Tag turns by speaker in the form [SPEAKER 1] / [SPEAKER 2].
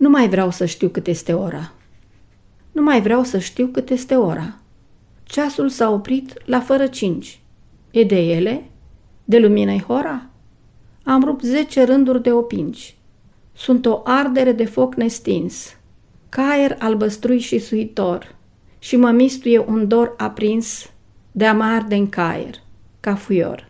[SPEAKER 1] Nu mai vreau să știu cât este ora. Nu mai vreau să știu cât este ora. Ceasul s-a oprit la fără cinci. E de ele? De lumină hora? Am rupt zece rânduri de opinci. Sunt o ardere de foc nestins, caier albăstrui și suitor, și mă mistuie un dor aprins de a mă arde în caier, ca fuior.